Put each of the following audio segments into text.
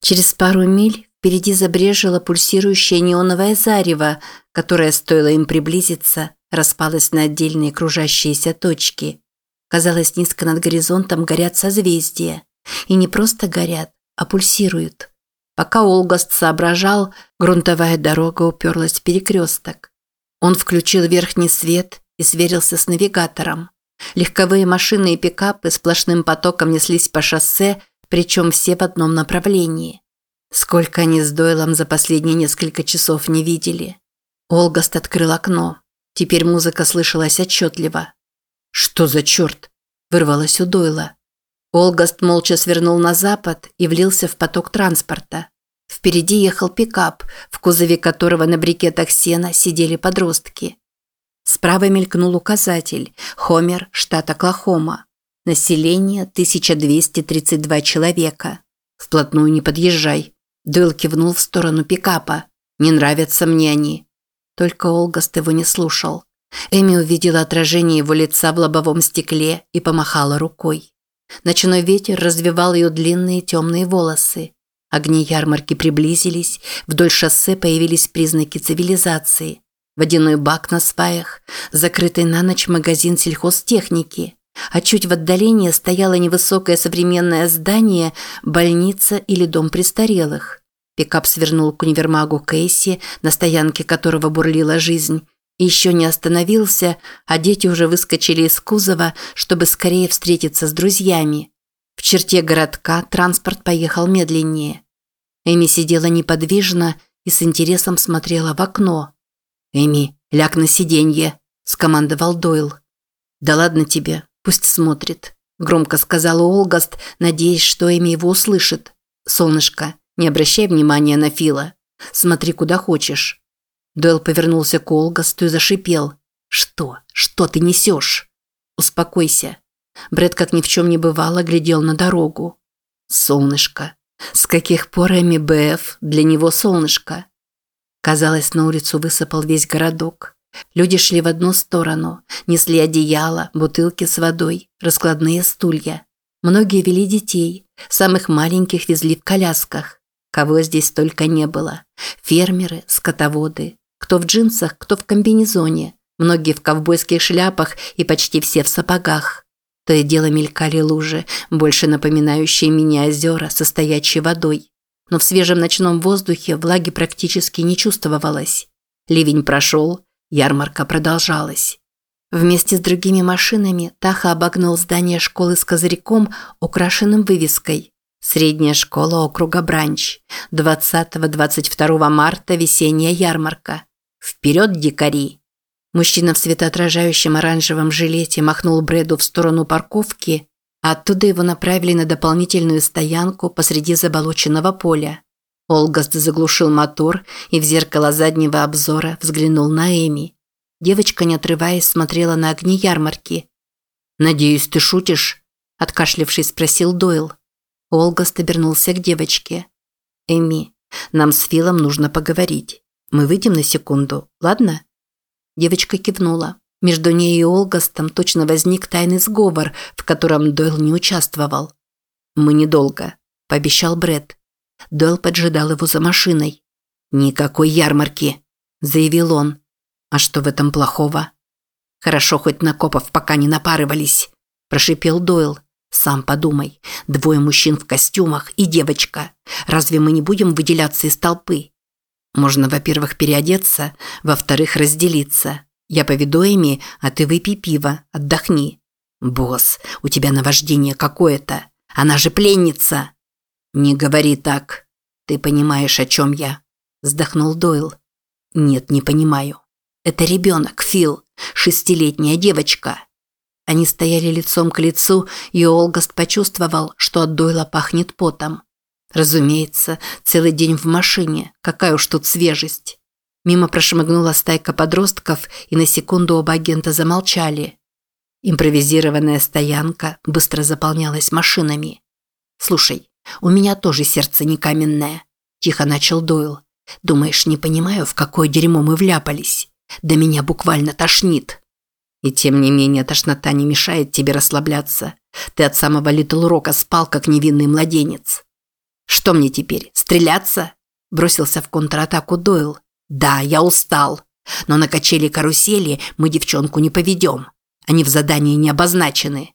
Через пару миль впереди забрежило пульсирующее неоновое зарево, которое, стоило им приблизиться, распалось на отдельные кружащиеся точки. Казалось, низко над горизонтом горят созвездия. И не просто горят, а пульсируют. Пока Олгаст соображал, грунтовая дорога уперлась в перекресток. Он включил верхний свет и сверился с навигатором. Легковые машины и пикапы сплошным потоком неслись по шоссе, причем все в одном направлении. Сколько они с Дойлом за последние несколько часов не видели. Олгаст открыл окно. Теперь музыка слышалась отчетливо. «Что за черт?» – вырвалось у Дойла. Олгаст молча свернул на запад и влился в поток транспорта. Впереди ехал пикап, в кузове которого на брикетах сена сидели подростки. Справа мелькнул указатель «Хомер, штат Оклахома». Население 1232 человека. Вплотную не подъезжай. Дойл кивнул в сторону пикапа. Не нравятся мне они. Только Олгаст его не слушал. Эми увидела отражение его лица в лобовом стекле и помахала рукой. Ночной ветер развивал ее длинные темные волосы. Огни ярмарки приблизились, вдоль шоссе появились признаки цивилизации. Водяной бак на сваях, закрытый на ночь магазин сельхозтехники. А чуть в отдалении стояло невысокое современное здание, больница или дом престарелых. Пикап свернул к универмагу Кейси, на стоянке которого бурлила жизнь, и еще не остановился, а дети уже выскочили из кузова, чтобы скорее встретиться с друзьями. В черте городка транспорт поехал медленнее. Эми сидела неподвижно и с интересом смотрела в окно. «Эми, ляг на сиденье», – скомандовал Дойл. «Да ладно тебе, пусть смотрит», – громко сказала Олгаст, надеясь, что Эми его услышит. «Солнышко, не обращай внимания на Фила. Смотри куда хочешь». Дойл повернулся к Олгасту и зашипел. «Что? Что ты несешь?» «Успокойся». Бред, как ни в чем не бывало, глядел на дорогу. «Солнышко. С каких пор Эми БФ для него солнышко?» Казалось, на улицу высыпал весь городок. Люди шли в одну сторону, несли одеяла, бутылки с водой, раскладные стулья. Многие вели детей, самых маленьких везли в колясках. Кого здесь только не было. Фермеры, скотоводы, кто в джинсах, кто в комбинезоне, многие в ковбойских шляпах и почти все в сапогах. То и дело мелькали лужи, больше напоминающие мини-озера со стоячей водой. Но в свежем ночном воздухе влаги практически не чувствовалось. Ливень прошел, ярмарка продолжалась. Вместе с другими машинами Таха обогнул здание школы с козырьком, украшенным вывеской «Средняя школа округа Бранч. 20-22 марта весенняя ярмарка. Вперед, дикари!» Мужчина в светоотражающем оранжевом жилете махнул Брэду в сторону парковки, а оттуда его направили на дополнительную стоянку посреди заболоченного поля. Олгаст заглушил мотор и в зеркало заднего обзора взглянул на Эми. Девочка, не отрываясь, смотрела на огни ярмарки. «Надеюсь, ты шутишь?» – откашлившись, спросил Дойл. Олгаст обернулся к девочке. «Эми, нам с Филом нужно поговорить. Мы выйдем на секунду, ладно?» Девочка кивнула. Между ней и Олгастом точно возник тайный сговор, в котором Дойл не участвовал. «Мы недолго», – пообещал Бред. Дойл поджидал его за машиной. «Никакой ярмарки», – заявил он. «А что в этом плохого?» «Хорошо, хоть на копов пока не напарывались», – прошипел Дойл. «Сам подумай. Двое мужчин в костюмах и девочка. Разве мы не будем выделяться из толпы? Можно, во-первых, переодеться, во-вторых, разделиться. Я поведу Эми, а ты выпей пиво, отдохни. Босс, у тебя наваждение какое-то. Она же пленница. Не говори так. Ты понимаешь, о чем я? Вздохнул Дойл. Нет, не понимаю. Это ребенок, Фил. Шестилетняя девочка. Они стояли лицом к лицу, и Олгаст почувствовал, что от Дойла пахнет потом. Разумеется, целый день в машине. Какая уж тут свежесть. Мимо прошмыгнула стайка подростков, и на секунду оба агента замолчали. Импровизированная стоянка быстро заполнялась машинами. «Слушай, у меня тоже сердце не каменное», – тихо начал Дойл. «Думаешь, не понимаю, в какое дерьмо мы вляпались? Да меня буквально тошнит». «И тем не менее тошнота не мешает тебе расслабляться. Ты от самого Литл Рока спал, как невинный младенец». «Что мне теперь, стреляться?» Бросился в контратаку Дойл. «Да, я устал. Но на качели-карусели мы девчонку не поведем. Они в задании не обозначены».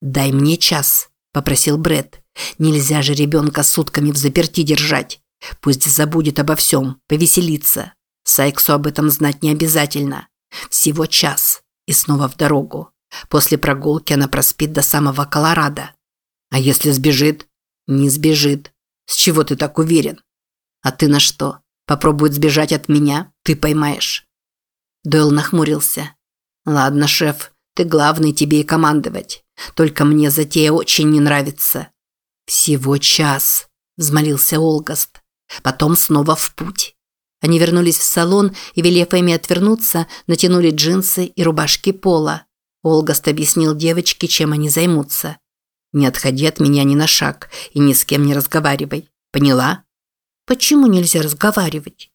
«Дай мне час», – попросил Бред. «Нельзя же ребенка сутками в заперти держать. Пусть забудет обо всем, повеселится. Сайксу об этом знать не обязательно. Всего час. И снова в дорогу. После прогулки она проспит до самого Колорадо. А если сбежит? Не сбежит. С чего ты так уверен? А ты на что? Попробует сбежать от меня, ты поймаешь. Дойл нахмурился. Ладно, шеф, ты главный, тебе и командовать. Только мне затея очень не нравится. Всего час, взмолился Олгаст. Потом снова в путь. Они вернулись в салон и, велев Эми отвернуться, натянули джинсы и рубашки пола. Олгаст объяснил девочке, чем они займутся. «Не отходи от меня ни на шаг и ни с кем не разговаривай. Поняла?» «Почему нельзя разговаривать?»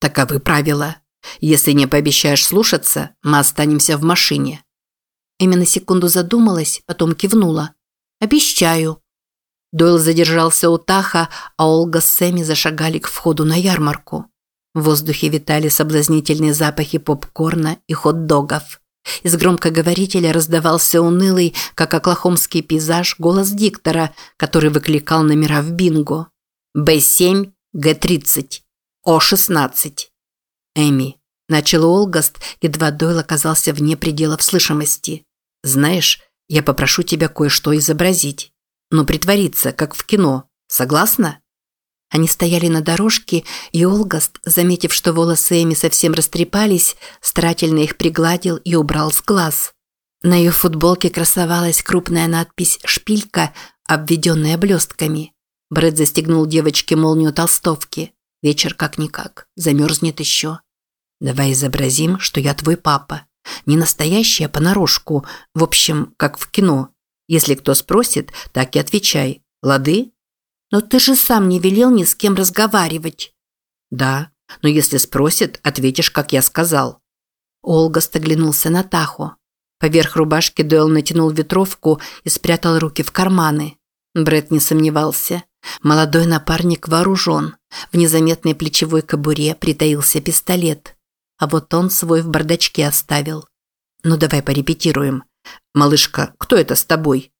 «Таковы правила. Если не пообещаешь слушаться, мы останемся в машине». Эми на секунду задумалась, потом кивнула. «Обещаю». Дойл задержался у Таха, а Олга с Сэмми зашагали к входу на ярмарку. В воздухе витали соблазнительные запахи попкорна и хот-догов. Из громкоговорителя раздавался унылый, как оклахомский пейзаж, голос диктора, который выкликал номера в бинго. «Б7, Г30, О16». «Эми», – начал Олгаст, едва Дойл оказался вне пределов слышимости. «Знаешь, я попрошу тебя кое-что изобразить. Но притвориться, как в кино. Согласна?» Они стояли на дорожке, и Олгаст, заметив, что волосы Эми совсем растрепались, старательно их пригладил и убрал с глаз. На ее футболке красовалась крупная надпись «Шпилька», обведенная блестками. Брэд застегнул девочке молнию толстовки. Вечер как-никак, замерзнет еще. «Давай изобразим, что я твой папа. Не настоящий, а понарошку. В общем, как в кино. Если кто спросит, так и отвечай. Лады?» «Но ты же сам не велел ни с кем разговаривать». «Да, но если спросят, ответишь, как я сказал». Олга оглянулся на Тахо. Поверх рубашки Дойл натянул ветровку и спрятал руки в карманы. Бред не сомневался. Молодой напарник вооружен. В незаметной плечевой кобуре притаился пистолет. А вот он свой в бардачке оставил. «Ну давай порепетируем. Малышка, кто это с тобой?»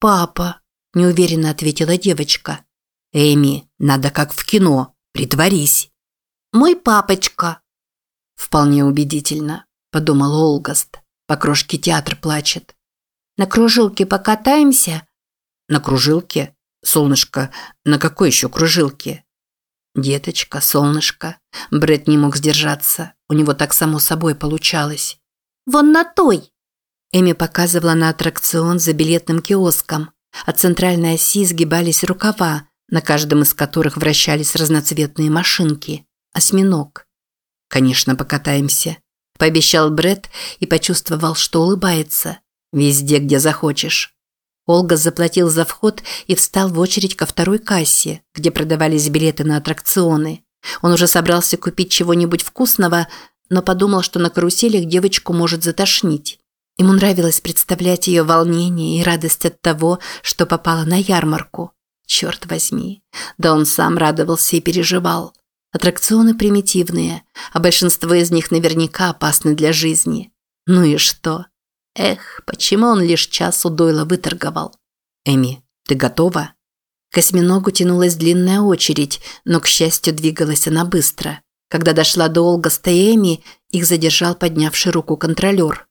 «Папа», неуверенно ответила девочка. Эми, надо как в кино, притворись. Мой папочка. Вполне убедительно, подумал Олгаст. По крошке театр плачет. На кружилке покатаемся? На кружилке? Солнышко, на какой еще кружилке? Деточка, солнышко. Бред не мог сдержаться. У него так само собой получалось. Вон на той. Эми показывала на аттракцион за билетным киоском. От центральной оси сгибались рукава, на каждом из которых вращались разноцветные машинки. Осьминог. «Конечно, покатаемся», – пообещал Бред и почувствовал, что улыбается. «Везде, где захочешь». Олга заплатил за вход и встал в очередь ко второй кассе, где продавались билеты на аттракционы. Он уже собрался купить чего-нибудь вкусного, но подумал, что на каруселях девочку может затошнить. Ему нравилось представлять ее волнение и радость от того, что попала на ярмарку. Черт возьми, да он сам радовался и переживал. Аттракционы примитивные, а большинство из них наверняка опасны для жизни. Ну и что? Эх, почему он лишь час у Дойла выторговал? Эми, ты готова? К осьминогу тянулась длинная очередь, но, к счастью, двигалась она быстро. Когда дошла до Олгаста и Эми, их задержал поднявший руку контролер.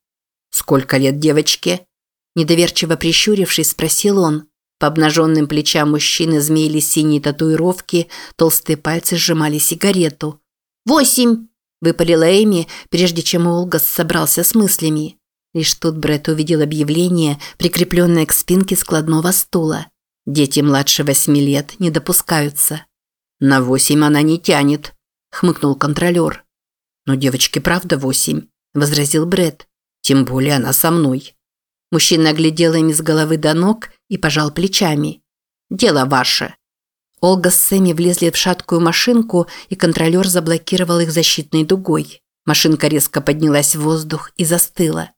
«Сколько лет девочке?» Недоверчиво прищурившись, спросил он. По обнаженным плечам мужчины змеили синие татуировки, толстые пальцы сжимали сигарету. «Восемь!» – выпалила Эми, прежде чем Олгас собрался с мыслями. Лишь тут Брэд увидел объявление, прикрепленное к спинке складного стула. Дети младше восьми лет не допускаются. «На восемь она не тянет», – хмыкнул контролер. «Но девочке правда восемь», – возразил Брэд. Тем более она со мной. Мужчина оглядел ими с головы до ног и пожал плечами. «Дело ваше». Олга с Сэмми влезли в шаткую машинку, и контролер заблокировал их защитной дугой. Машинка резко поднялась в воздух и застыла.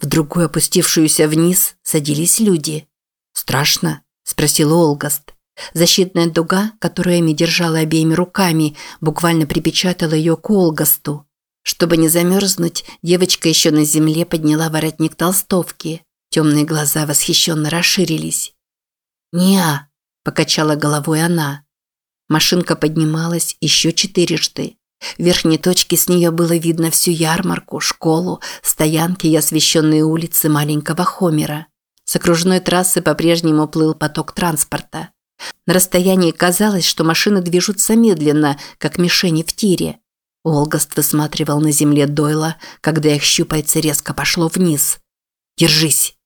В другую опустившуюся вниз садились люди. «Страшно?» – спросил Олгаст. Защитная дуга, которую Эми держала обеими руками, буквально припечатала ее к Олгасту. Чтобы не замерзнуть, девочка еще на земле подняла воротник толстовки. Темные глаза восхищенно расширились. «Не-а», покачала головой она. Машинка поднималась еще четырежды. В верхней точке с нее было видно всю ярмарку, школу, стоянки и освещенные улицы маленького Хомера. С окружной трассы по-прежнему плыл поток транспорта. На расстоянии казалось, что машины движутся медленно, как мишени в тире. Олгаст высматривал на земле Дойла, когда их щупальце резко пошло вниз. «Держись!»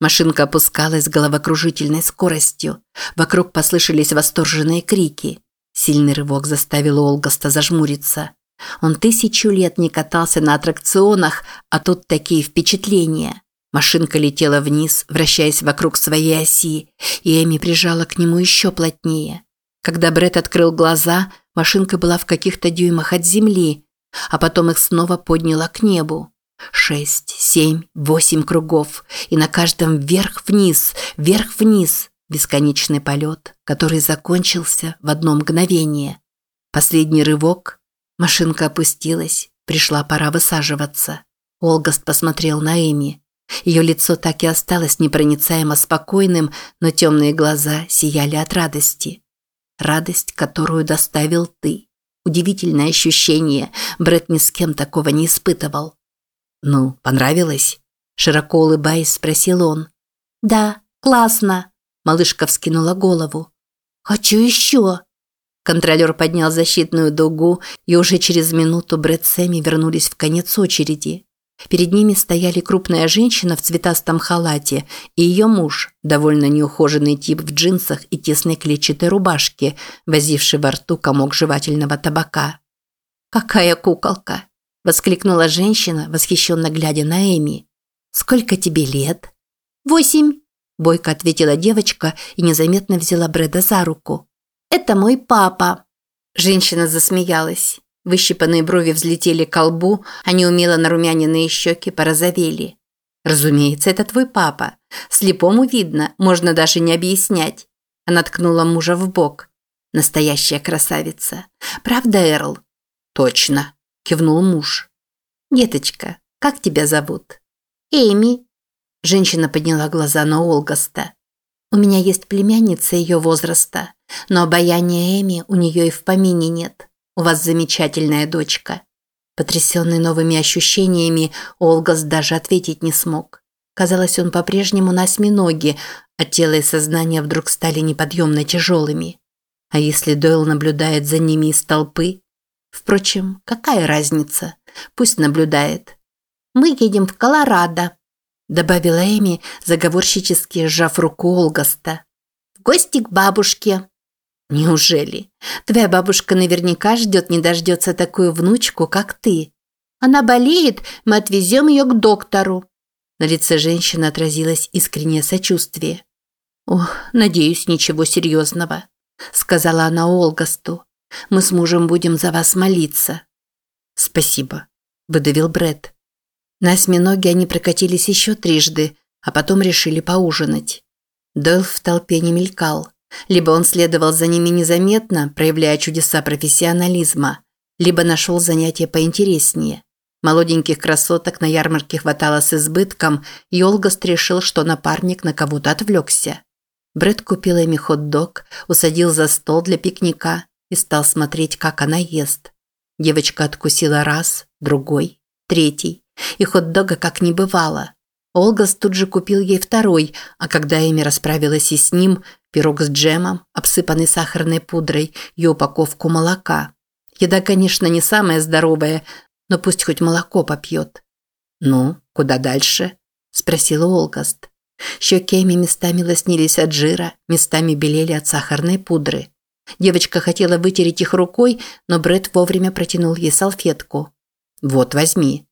Машинка опускалась с головокружительной скоростью. Вокруг послышались восторженные крики. Сильный рывок заставил Олгаста зажмуриться. Он тысячу лет не катался на аттракционах, а тут такие впечатления. Машинка летела вниз, вращаясь вокруг своей оси, и Эми прижала к нему еще плотнее. Когда Бред открыл глаза, машинка была в каких-то дюймах от земли, а потом их снова подняла к небу. Шесть, семь, восемь кругов, и на каждом вверх-вниз, вверх-вниз. Бесконечный полет, который закончился в одно мгновение. Последний рывок. Машинка опустилась. Пришла пора высаживаться. Олгаст посмотрел на Эми. Ее лицо так и осталось непроницаемо спокойным, но темные глаза сияли от радости. Радость, которую доставил ты. Удивительное ощущение. Брэд ни с кем такого не испытывал. «Ну, понравилось?» Широко улыбаясь, спросил он. «Да, классно!» Малышка вскинула голову. «Хочу еще!» Контролер поднял защитную дугу, и уже через минуту Брэд с Эми вернулись в конец очереди. Перед ними стояли крупная женщина в цветастом халате и ее муж, довольно неухоженный тип в джинсах и тесной клетчатой рубашке, возивший во рту комок жевательного табака. «Какая куколка!» – воскликнула женщина, восхищенно глядя на Эми. «Сколько тебе лет?» «Восемь», Бойко ответила девочка и незаметно взяла Брэда за руку. «Это мой папа». Женщина засмеялась. Выщипанные брови взлетели к лбу, а неумело нарумяненные щеки порозовели. «Разумеется, это твой папа. Слепому видно, можно даже не объяснять». Она ткнула мужа в бок. «Настоящая красавица. Правда, Эрл?» «Точно», – кивнул муж. «Деточка, как тебя зовут?» «Эми», Женщина подняла глаза на Олгаста. «У меня есть племянница ее возраста, но обаяния Эми у нее и в помине нет. У вас замечательная дочка». Потрясенный новыми ощущениями, Олгаст даже ответить не смог. Казалось, он по-прежнему на осьминоге, а тело и сознание вдруг стали неподъемно тяжелыми. А если Дойл наблюдает за ними из толпы? Впрочем, какая разница? Пусть наблюдает. «Мы едем в Колорадо», добавила Эми, заговорщически сжав руку Олгаста. В гости к бабушке. Неужели? Твоя бабушка наверняка ждет не дождется такую внучку, как ты. Она болеет, мы отвезем ее к доктору. На лице женщины отразилось искреннее сочувствие. «Ох, надеюсь, ничего серьезного», – сказала она Олгасту. «Мы с мужем будем за вас молиться». «Спасибо», – выдавил Бред. На осьминоге они прокатились еще трижды, а потом решили поужинать. Дойл в толпе не мелькал. Либо он следовал за ними незаметно, проявляя чудеса профессионализма, либо нашел занятие поинтереснее. Молоденьких красоток на ярмарке хватало с избытком, и Олгаст решил, что напарник на кого-то отвлекся. Брэд купил Эми хот-дог, усадил за стол для пикника и стал смотреть, как она ест. Девочка откусила раз, другой, третий и хот-дога как не бывало. Олгас тут же купил ей второй, а когда Эми расправилась и с ним, пирог с джемом, обсыпанный сахарной пудрой и упаковку молока. Еда, конечно, не самая здоровая, но пусть хоть молоко попьет. «Ну, куда дальше?» – спросила Олгаст. Щеки Эми местами лоснились от жира, местами белели от сахарной пудры. Девочка хотела вытереть их рукой, но Бред вовремя протянул ей салфетку. «Вот, возьми».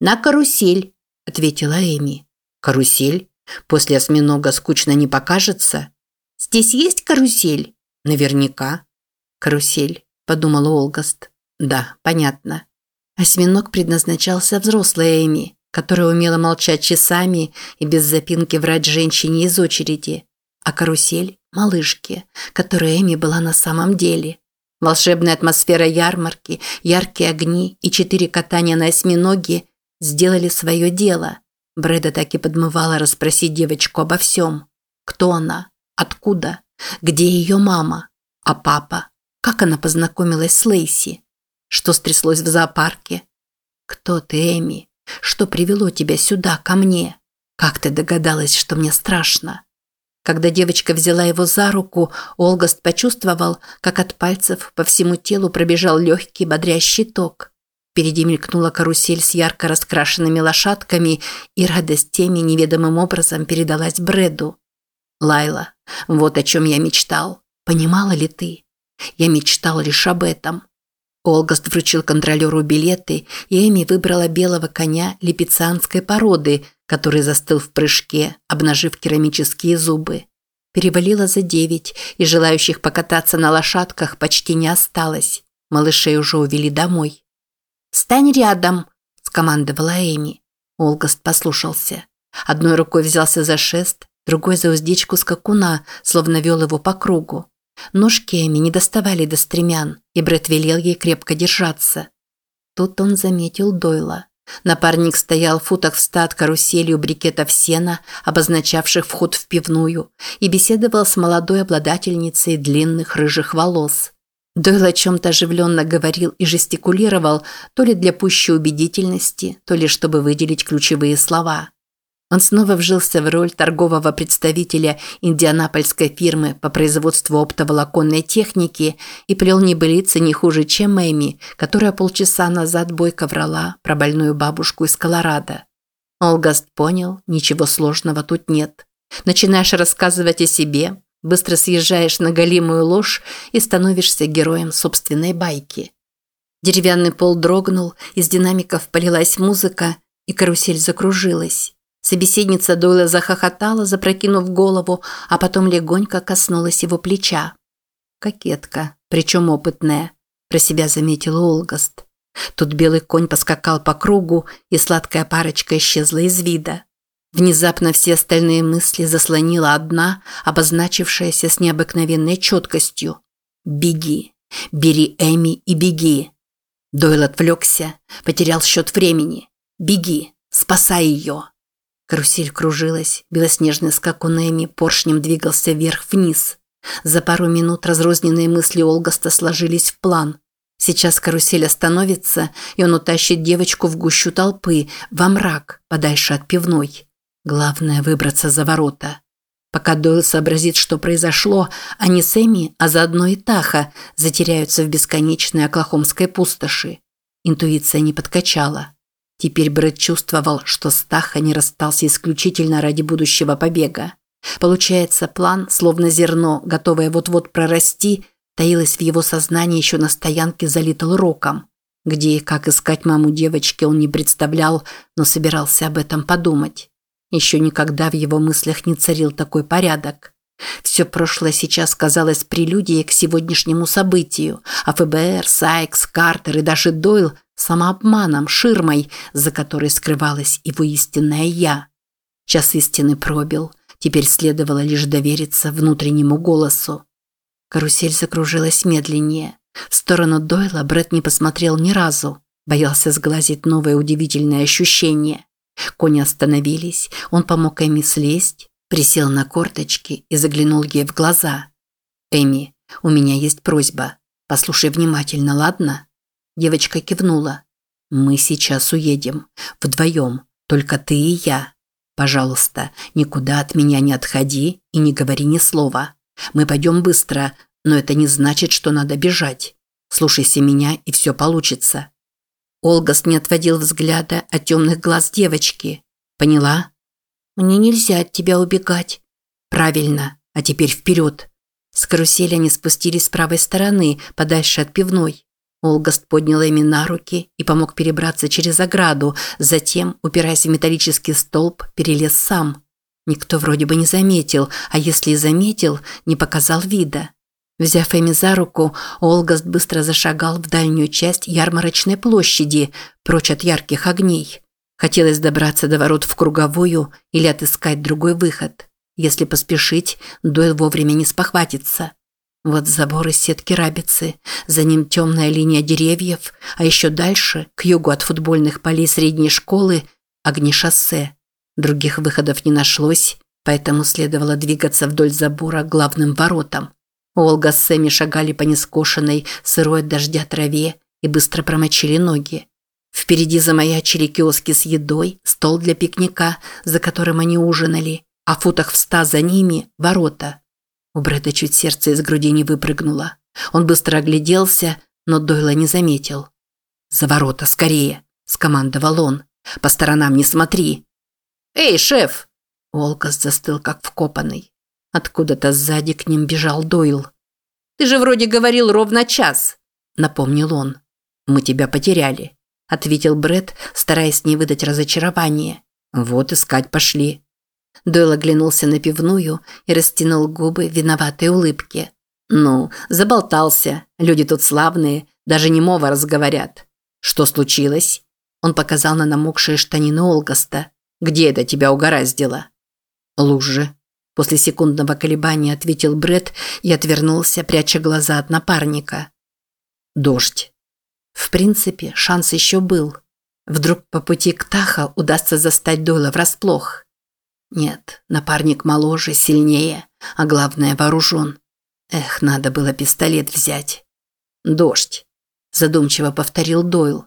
«На карусель», – ответила Эми. «Карусель? После осьминога скучно не покажется?» «Здесь есть карусель?» «Наверняка». «Карусель», – подумал Олгаст. «Да, понятно». Осьминог предназначался взрослой Эми, которая умела молчать часами и без запинки врать женщине из очереди. А карусель малышке, которой Эми была на самом деле. Волшебная атмосфера ярмарки, яркие огни и четыре катания на осьминоге сделали свое дело. Брэда так и подмывала расспросить девочку обо всем. Кто она? Откуда? Где ее мама? А папа? Как она познакомилась с Лейси? Что стряслось в зоопарке? Кто ты, Эми? Что привело тебя сюда, ко мне? Как ты догадалась, что мне страшно? Когда девочка взяла его за руку, Олгост почувствовал, как от пальцев по всему телу пробежал легкий бодрящий ток. Впереди мелькнула карусель с ярко раскрашенными лошадками, и радость теми неведомым образом передалась Брэду. «Лайла, вот о чем я мечтал. Понимала ли ты? Я мечтал лишь об этом». Олгост вручил контролеру билеты, и Эми выбрала белого коня липецанской породы, который застыл в прыжке, обнажив керамические зубы. Перевалило за девять, и желающих покататься на лошадках почти не осталось. Малышей уже увели домой. «Стань рядом», – скомандовала Эми. Олгост послушался. Одной рукой взялся за шест, другой за уздечку скакуна, словно вел его по кругу. Ножки Эми не доставали до стремян, и Брэд велел ей крепко держаться. Тут он заметил Дойла. Напарник стоял в футах в ста у брикетов сена, обозначавших вход в пивную, и беседовал с молодой обладательницей длинных рыжих волос. Дойл о чем-то оживленно говорил и жестикулировал, то ли для пущей убедительности, то ли чтобы выделить ключевые слова. Он снова вжился в роль торгового представителя индианапольской фирмы по производству оптоволоконной техники и плел небылицы не хуже, чем Эми, которая полчаса назад бойко врала про больную бабушку из Колорадо. Олгаст понял, ничего сложного тут нет. Начинаешь рассказывать о себе, быстро съезжаешь на голимую ложь и становишься героем собственной байки. Деревянный пол дрогнул, из динамиков полилась музыка, и карусель закружилась. Собеседница Дойла захохотала, запрокинув голову, а потом легонько коснулась его плеча. «Кокетка, причем опытная», – про себя заметил Олгаст. Тут белый конь поскакал по кругу, и сладкая парочка исчезла из вида. Внезапно все остальные мысли заслонила одна, обозначившаяся с необыкновенной четкостью. «Беги! Бери Эми и беги!» Дойл отвлекся, потерял счет времени. «Беги! Спасай ее!» Карусель кружилась, белоснежный скакун Эми поршнем двигался вверх-вниз. За пару минут разрозненные мысли Олгаста сложились в план. Сейчас карусель остановится, и он утащит девочку в гущу толпы, во мрак, подальше от пивной. Главное – выбраться за ворота. Пока Дойл сообразит, что произошло, они с Эми, а заодно и Таха, затеряются в бесконечной оклахомской пустоши. Интуиция не подкачала. Теперь Брэд чувствовал, что Стаха не расстался исключительно ради будущего побега. Получается, план, словно зерно, готовое вот-вот прорасти, таилось в его сознании еще на стоянке за Литл Роком. Где и как искать маму девочки он не представлял, но собирался об этом подумать. Еще никогда в его мыслях не царил такой порядок. Все прошлое сейчас казалось прелюдией к сегодняшнему событию, а ФБР, Сайкс, Картер и даже Дойл – самообманом, ширмой, за которой скрывалось его истинное «я». Час истины пробил, теперь следовало лишь довериться внутреннему голосу. Карусель закружилась медленнее. В сторону Дойла Брэд не посмотрел ни разу, боялся сглазить новое удивительное ощущение. Кони остановились, он помог Эми слезть, присел на корточки и заглянул ей в глаза. «Эми, у меня есть просьба. Послушай внимательно, ладно?» Девочка кивнула. «Мы сейчас уедем. Вдвоем. Только ты и я. Пожалуйста, никуда от меня не отходи и не говори ни слова. Мы пойдем быстро, но это не значит, что надо бежать. Слушайся меня, и все получится». Олгаст не отводил взгляда от темных глаз девочки. «Поняла?» «Мне нельзя от тебя убегать». «Правильно. А теперь вперед». С карусели они спустились с правой стороны, подальше от пивной. Олгаст поднял Эми на руки и помог перебраться через ограду, затем, упираясь в металлический столб, перелез сам. Никто вроде бы не заметил, а если и заметил, не показал вида. Взяв Эми за руку, Олгаст быстро зашагал в дальнюю часть ярмарочной площади, прочь от ярких огней. Хотелось добраться до ворот в круговую или отыскать другой выход. Если поспешить, Дойл вовремя не спохватится. Вот забор из сетки рабицы, за ним темная линия деревьев, а еще дальше, к югу от футбольных полей средней школы, огни шоссе. Других выходов не нашлось, поэтому следовало двигаться вдоль забора к главным воротам. Олга с Сэмми шагали по нескошенной, сырой от дождя траве и быстро промочили ноги. Впереди замаячили киоски с едой, стол для пикника, за которым они ужинали, а футах в ста за ними – ворота. У Брэда чуть сердце из груди не выпрыгнуло. Он быстро огляделся, но Дойла не заметил. «За ворота, скорее!» – скомандовал он. «По сторонам не смотри!» «Эй, шеф!» Олкас застыл, как вкопанный. Откуда-то сзади к ним бежал Дойл. «Ты же вроде говорил ровно час!» – напомнил он. «Мы тебя потеряли», – ответил Бред, стараясь не выдать разочарования. «Вот искать пошли». Дойл оглянулся на пивную и растянул губы в виноватой улыбке. «Ну, заболтался. Люди тут славные, даже немого разговорят. Что случилось?» Он показал на намокшие штанины Олгаста. «Где это тебя угораздило?» «Лужи». После секундного колебания ответил Бред и отвернулся, пряча глаза от напарника. «Дождь». В принципе, шанс еще был. Вдруг по пути к Таха удастся застать Дойла врасплох. Нет, напарник моложе, сильнее, а главное вооружен. Эх, надо было пистолет взять. Дождь. Задумчиво повторил Дойл.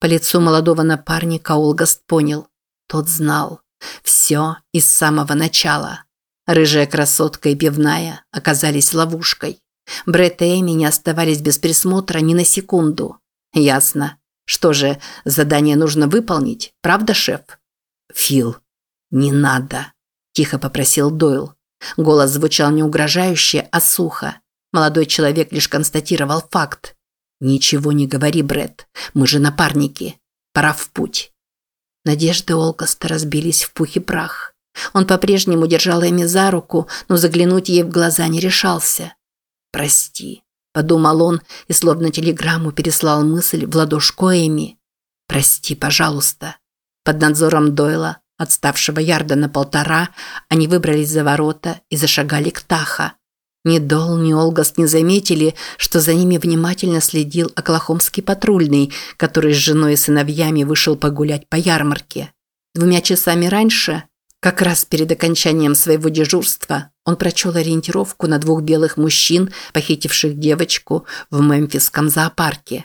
По лицу молодого напарника Олгаст понял. Тот знал. Все из самого начала. Рыжая красотка и пивная оказались ловушкой. Брэд и Эми не оставались без присмотра ни на секунду. Ясно. Что же, задание нужно выполнить, правда, шеф? Фил, «Не надо», – тихо попросил Дойл. Голос звучал не угрожающе, а сухо. Молодой человек лишь констатировал факт. «Ничего не говори, Бред. Мы же напарники. Пора в путь». Надежды Олкоста разбились в пух и прах. Он по-прежнему держал Эми за руку, но заглянуть ей в глаза не решался. «Прости», – подумал он и словно телеграмму переслал мысль в ладошку Эми. «Прости, пожалуйста». Под надзором Дойла Отставшего ярда на полтора, они выбрались за ворота и зашагали к Таха. Ни Дол, ни Олгаст не заметили, что за ними внимательно следил оклахомский патрульный, который с женой и сыновьями вышел погулять по ярмарке. Двумя часами раньше, как раз перед окончанием своего дежурства, он прочел ориентировку на двух белых мужчин, похитивших девочку в мемфисском зоопарке.